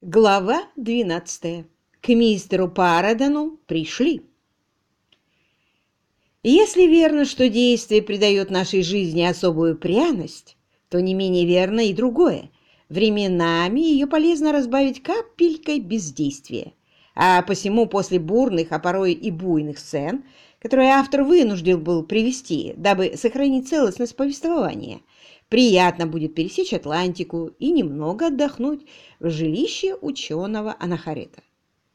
Глава 12. К мистеру Парадону пришли. Если верно, что действие придает нашей жизни особую пряность, то не менее верно и другое. Временами ее полезно разбавить капелькой бездействия. А посему после бурных, а порой и буйных сцен, которые автор вынужден был привести, дабы сохранить целостность повествования – Приятно будет пересечь Атлантику и немного отдохнуть в жилище ученого Анахарета.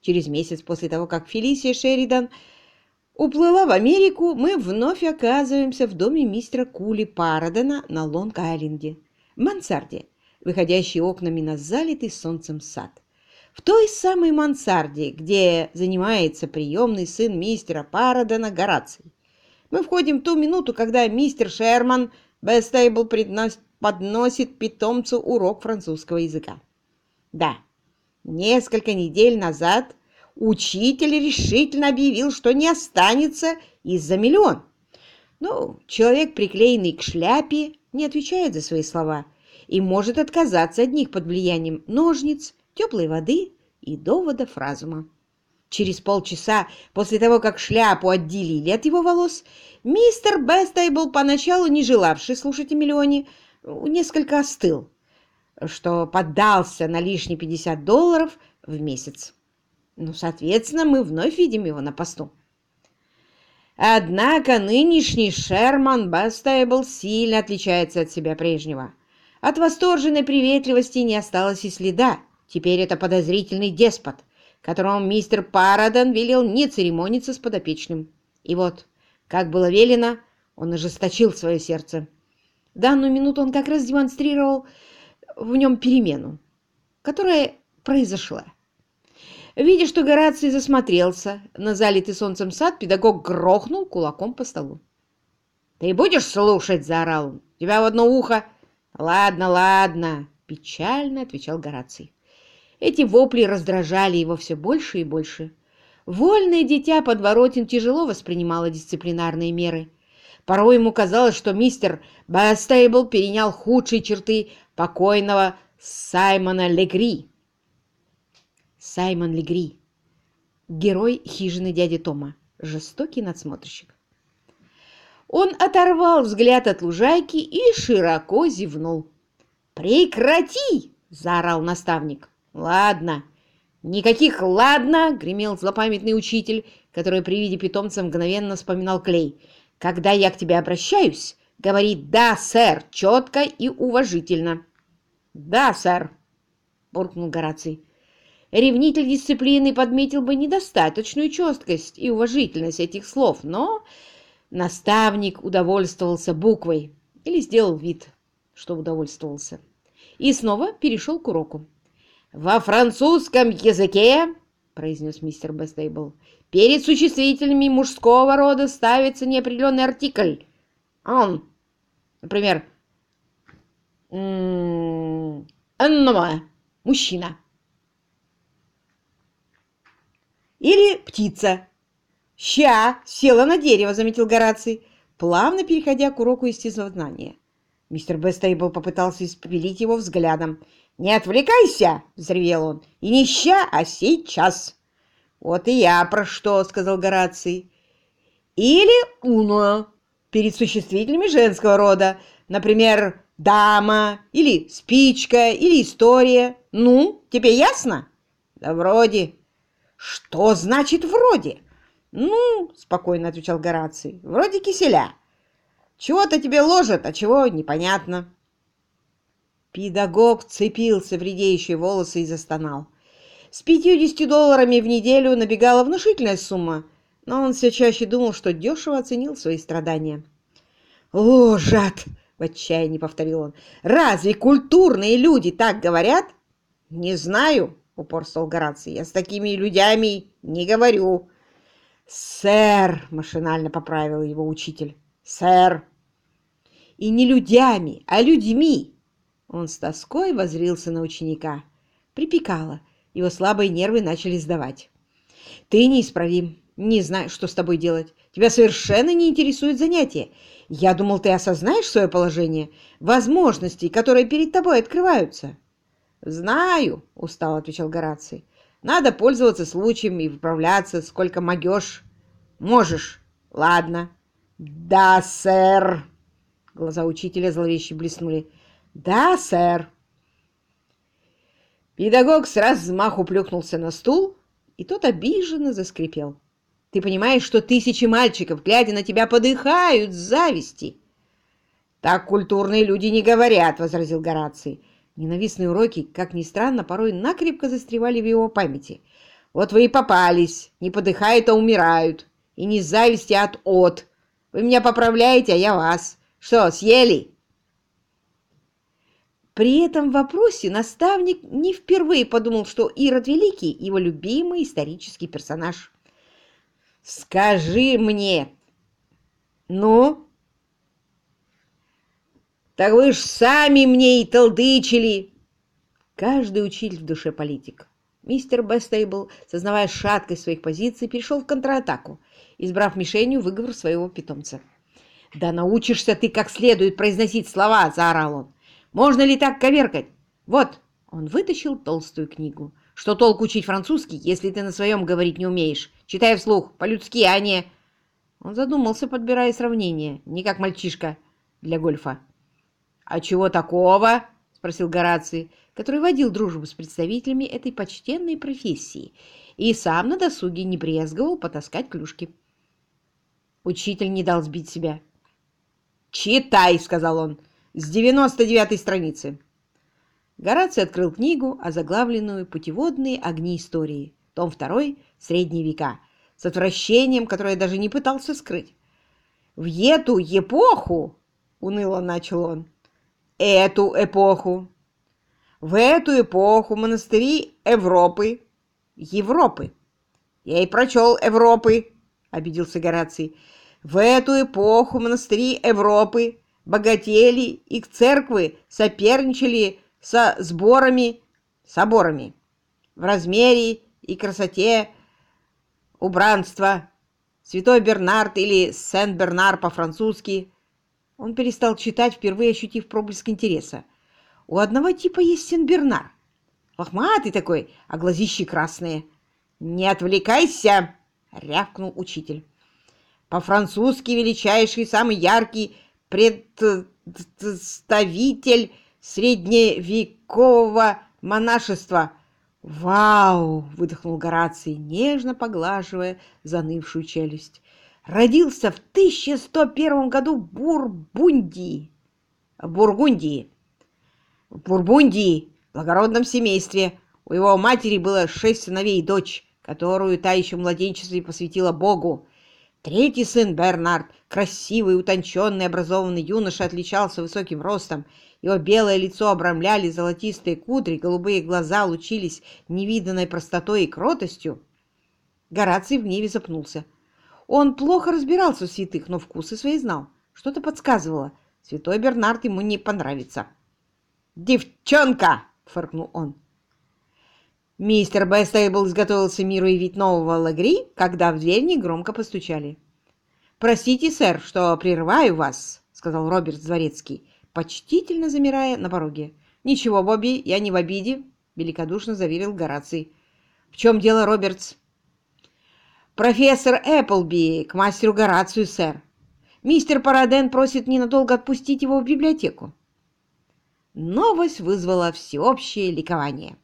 Через месяц после того, как Фелисия Шеридан уплыла в Америку, мы вновь оказываемся в доме мистера Кули Парадена на Лонг-Айленде, в мансарде, выходящей окнами на залитый солнцем сад. В той самой мансарде, где занимается приемный сын мистера Парадена Гораций. Мы входим в ту минуту, когда мистер Шерман Бестейбл подносит питомцу урок французского языка. Да, несколько недель назад учитель решительно объявил, что не останется из-за миллион. Ну, человек, приклеенный к шляпе, не отвечает за свои слова и может отказаться от них под влиянием ножниц, теплой воды и доводов разума. Через полчаса после того, как шляпу отделили от его волос, мистер Бестейбл, поначалу не желавший слушать о миллионе, несколько остыл, что поддался на лишние 50 долларов в месяц. Ну, соответственно, мы вновь видим его на посту. Однако нынешний Шерман Бестейбл сильно отличается от себя прежнего. От восторженной приветливости не осталось и следа. Теперь это подозрительный деспот – которому мистер Парадон велел не церемониться с подопечным. И вот, как было велено, он ожесточил свое сердце. В данную минуту он как раз демонстрировал в нем перемену, которая произошла. Видя, что Гораций засмотрелся на залитый солнцем сад, педагог грохнул кулаком по столу. «Ты будешь слушать?» — заорал он. «Тебя в одно ухо!» «Ладно, ладно!» — печально отвечал Гораций. Эти вопли раздражали его все больше и больше. Вольное дитя подворотен тяжело воспринимало дисциплинарные меры. Порой ему казалось, что мистер Бастейбл перенял худшие черты покойного Саймона Легри. Саймон Легри. Герой хижины дяди Тома. Жестокий надсмотрщик. Он оторвал взгляд от лужайки и широко зевнул. «Прекрати!» – заорал наставник. «Ладно». «Никаких «ладно!» — гремел злопамятный учитель, который при виде питомца мгновенно вспоминал Клей. «Когда я к тебе обращаюсь, говори «да, сэр» четко и уважительно». «Да, сэр», — буркнул Гораций. Ревнитель дисциплины подметил бы недостаточную четкость и уважительность этих слов, но наставник удовольствовался буквой или сделал вид, что удовольствовался, и снова перешел к уроку. «Во французском языке, — произнес мистер Бестейбл, — перед существительными мужского рода ставится неопределенный артикль. Он, например, «аннома» — мужчина. Или птица. «Ща!» — села на дерево, — заметил Гораций, плавно переходя к уроку естествознания. Мистер Бестейбл попытался испепелить его взглядом. «Не отвлекайся!» — взревел он. «И не ща, а сейчас!» «Вот и я про что!» — сказал Гораций. «Или уно перед существительными женского рода, например, дама, или спичка, или история. Ну, тебе ясно?» «Да вроде». «Что значит «вроде»?» «Ну, — спокойно отвечал Гораций, — вроде киселя. Чего-то тебе ложат, а чего — непонятно». Педагог цепился в редеющие волосы и застонал. С пятьюдесятью долларами в неделю набегала внушительная сумма, но он все чаще думал, что дешево оценил свои страдания. «Ложат!» — в отчаянии повторил он. «Разве культурные люди так говорят?» «Не знаю», — упорствовал Гораций. «Я с такими людьми не говорю». «Сэр!» — машинально поправил его учитель. «Сэр!» «И не людьми, а людьми!» Он с тоской возрился на ученика. Припекало. Его слабые нервы начали сдавать. «Ты неисправим. Не знаю, что с тобой делать. Тебя совершенно не интересует занятие. Я думал, ты осознаешь свое положение, возможности, которые перед тобой открываются». «Знаю», — устал отвечал Гораций. «Надо пользоваться случаем и вправляться, сколько могешь. Можешь. Ладно». «Да, сэр!» Глаза учителя зловеще блеснули. «Да, сэр!» Педагог с размаху плюхнулся на стул, и тот обиженно заскрипел. «Ты понимаешь, что тысячи мальчиков, глядя на тебя, подыхают с зависти?» «Так культурные люди не говорят», — возразил Гораций. Ненавистные уроки, как ни странно, порой накрепко застревали в его памяти. «Вот вы и попались. Не подыхают, а умирают. И не зависти, а от от. Вы меня поправляете, а я вас. Что, съели?» При этом вопросе наставник не впервые подумал, что Ирод Великий – его любимый исторический персонаж. «Скажи мне!» «Ну?» Так вы ж сами мне и толдычили!» Каждый учитель в душе политик. Мистер Бестейбл, сознавая шаткость своих позиций, перешел в контратаку, избрав мишенью выговор своего питомца. «Да научишься ты как следует произносить слова!» – заорал он. «Можно ли так коверкать? Вот!» – он вытащил толстую книгу. «Что толк учить французский, если ты на своем говорить не умеешь? Читай вслух, по-людски, а не...» Он задумался, подбирая сравнение, не как мальчишка для гольфа. «А чего такого?» — спросил Гораций, который водил дружбу с представителями этой почтенной профессии и сам на досуге не брезговал потаскать клюшки. Учитель не дал сбить себя. «Читай!» — сказал он. «С девяносто девятой страницы». Гораций открыл книгу, озаглавленную «Путеводные огни истории», том 2 «Средние века», с отвращением, которое даже не пытался скрыть. «В эту эпоху!» — уныло начал он эту эпоху. В эту эпоху монастыри Европы, Европы. Я и прочел Европы, обиделся Гораций. В эту эпоху монастыри Европы богатели, их церквы соперничали со сборами, соборами в размере и красоте убранства. Святой Бернард или Сен-Бернар по-французски он перестал читать, впервые ощутив проблеск интереса. У одного типа есть Сенбернар. Лохматый такой, а глазищи красные. «Не отвлекайся!» — рявкнул учитель. По-французски величайший, самый яркий представитель средневекового монашества. «Вау!» — выдохнул Гораций, нежно поглаживая занывшую челюсть родился в 1101 году в Бурбундии. Бургундии. В Бурбундии, в благородном семействе. У его матери было шесть сыновей и дочь, которую та еще в младенчестве посвятила Богу. Третий сын, Бернард, красивый, утонченный, образованный юноша, отличался высоким ростом. Его белое лицо обрамляли золотистые кудри, голубые глаза лучились невиданной простотой и кротостью. Гораций в гневе запнулся. Он плохо разбирался в святых, но вкусы свои знал. Что-то подсказывало. Святой Бернард ему не понравится. «Девчонка!» — фыркнул он. Мистер Бестейбл изготовился миру явить нового лагри, когда в дверь негромко постучали. «Простите, сэр, что прерываю вас», — сказал Роберт Дворецкий, почтительно замирая на пороге. «Ничего, Бобби, я не в обиде», — великодушно заверил Гораций. «В чем дело, Робертс?» «Профессор Эпплби к мастеру Горацию, сэр. Мистер Параден просит ненадолго отпустить его в библиотеку». Новость вызвала всеобщее ликование.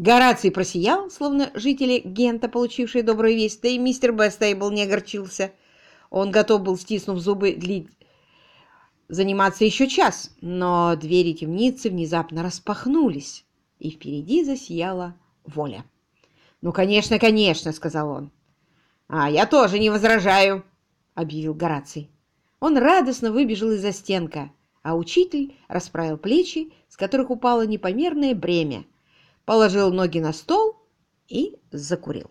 Гораций просиял, словно жители Гента, получившие добрую весть, да и мистер Бестейбл не огорчился. Он готов был, стиснув зубы, длить заниматься еще час, но двери темницы внезапно распахнулись, и впереди засияла воля. «Ну, конечно, конечно», — сказал он. «А я тоже не возражаю», — объявил Гораций. Он радостно выбежал из-за стенка, а учитель расправил плечи, с которых упало непомерное бремя, положил ноги на стол и закурил.